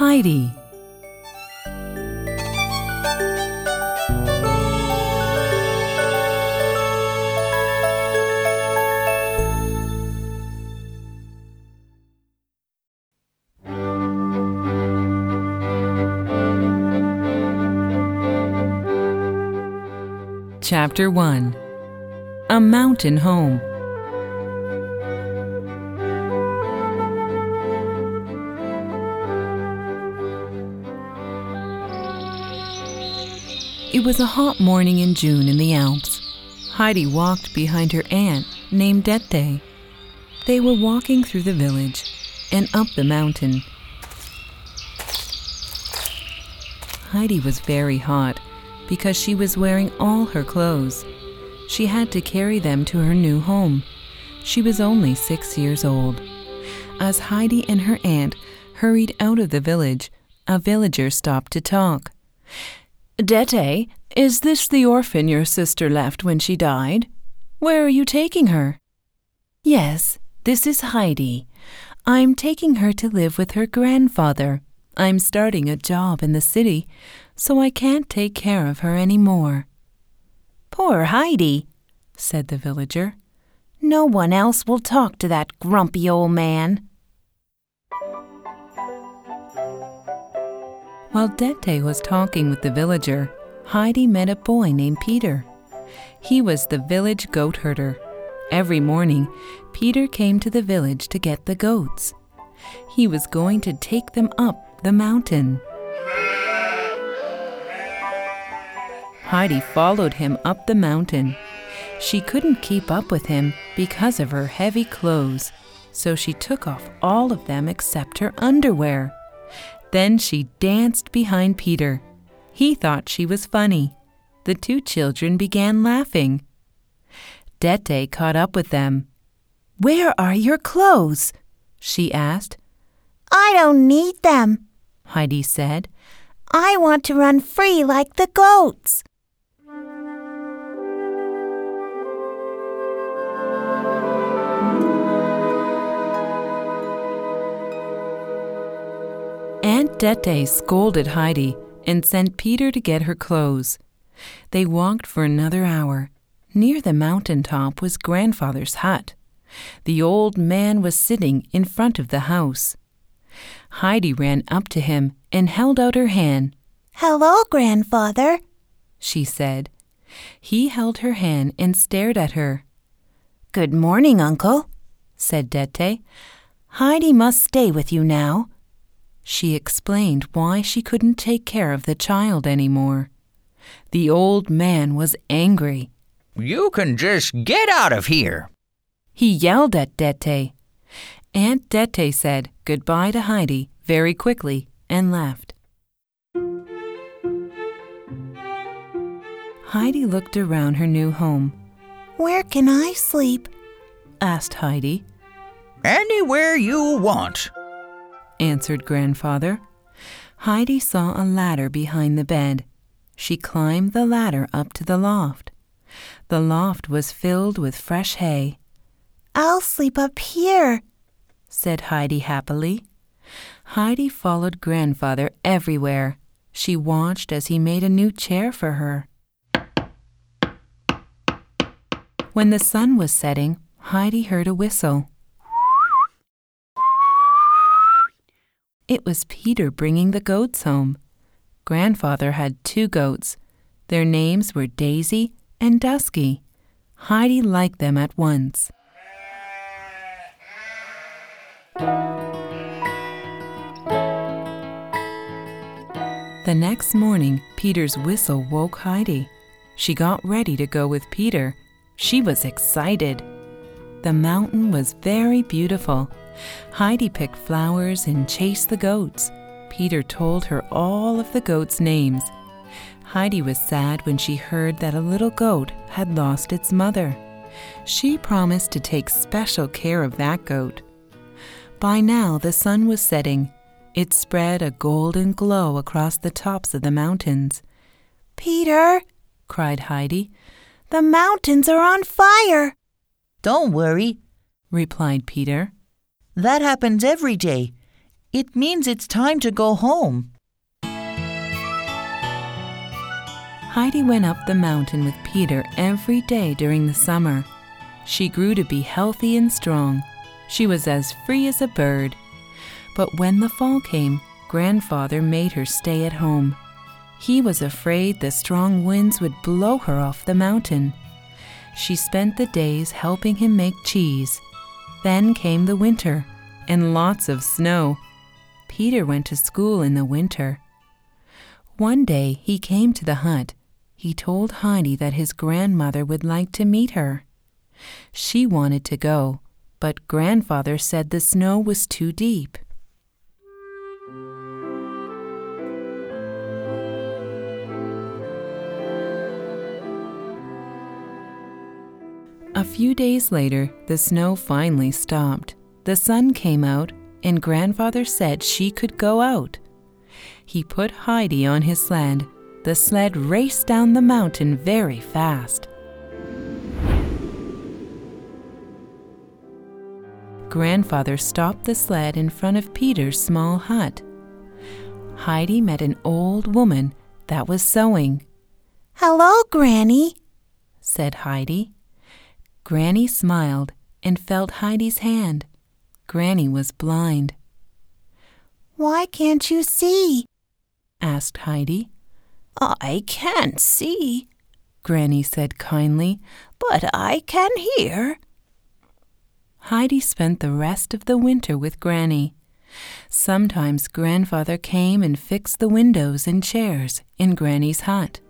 Heidi. Chapter 1 A Mountain Home. It was a hot morning in June in the Alps. Heidi walked behind her aunt, named Dette. They were walking through the village and up the mountain. Heidi was very hot because she was wearing all her clothes. She had to carry them to her new home. She was only six years old. As Heidi and her aunt hurried out of the village, a villager stopped to talk. Dette, is this the orphan your sister left when she died? Where are you taking her? Yes, this is Heidi. I'm taking her to live with her grandfather. I'm starting a job in the city, so I can't take care of her any more. Poor Heidi, said the villager. No one else will talk to that grumpy old man. While Dette was talking with the villager, Heidi met a boy named Peter. He was the village goat herder. Every morning, Peter came to the village to get the goats. He was going to take them up the mountain. Heidi followed him up the mountain. She couldn't keep up with him because of her heavy clothes, so she took off all of them except her underwear. Then she danced behind Peter. He thought she was funny. The two children began laughing. Dette caught up with them. Where are your clothes? she asked. I don't need them, Heidi said. I want to run free like the goats. Dette scolded Heidi and sent Peter to get her clothes. They walked for another hour. Near the mountain top was grandfather's hut. The old man was sitting in front of the house. Heidi ran up to him and held out her hand. Hello, grandfather, she said. He held her hand and stared at her. Good morning, uncle, said Dette. Heidi must stay with you now. She explained why she couldn't take care of the child anymore. The old man was angry. You can just get out of here. He yelled at Dette. Aunt Dette said goodbye to Heidi very quickly and left. Heidi looked around her new home. Where can I sleep? asked Heidi. Anywhere you want, answered Grandfather. Heidi saw a ladder behind the bed. She climbed the ladder up to the loft. The loft was filled with fresh hay. I'll sleep up here, said Heidi happily. Heidi followed Grandfather everywhere. She watched as he made a new chair for her. When the sun was setting, Heidi heard a whistle. It was Peter bringing the goats home. Grandfather had two goats. Their names were Daisy and Dusky. Heidi liked them at once. The next morning, Peter's whistle woke Heidi. She got ready to go with Peter. She was excited. The mountain was very beautiful. Heidi picked flowers and chased the goats. Peter told her all of the goats' names. Heidi was sad when she heard that a little goat had lost its mother. She promised to take special care of that goat. By now the sun was setting. It spread a golden glow across the tops of the mountains. Peter, cried Heidi, the mountains are on fire. Don't worry, replied Peter. That happens every day. It means it's time to go home. Heidi went up the mountain with Peter every day during the summer. She grew to be healthy and strong. She was as free as a bird. But when the fall came, Grandfather made her stay at home. He was afraid the strong winds would blow her off the mountain. She spent the days helping him make cheese. Then came the winter and lots of snow. Peter went to school in the winter. One day he came to the hut. He told Heidi that his grandmother would like to meet her. She wanted to go, but grandfather said the snow was too deep. A few days later, the snow finally stopped. The sun came out, and grandfather said she could go out. He put Heidi on his sled. The sled raced down the mountain very fast. Grandfather stopped the sled in front of Peter's small hut. Heidi met an old woman that was sewing. Hello, Granny, said Heidi. Granny smiled and felt Heidi's hand. Granny was blind. Why can't you see? asked Heidi. I can't see, Granny said kindly, but I can hear. Heidi spent the rest of the winter with Granny. Sometimes grandfather came and fixed the windows and chairs in Granny's hut.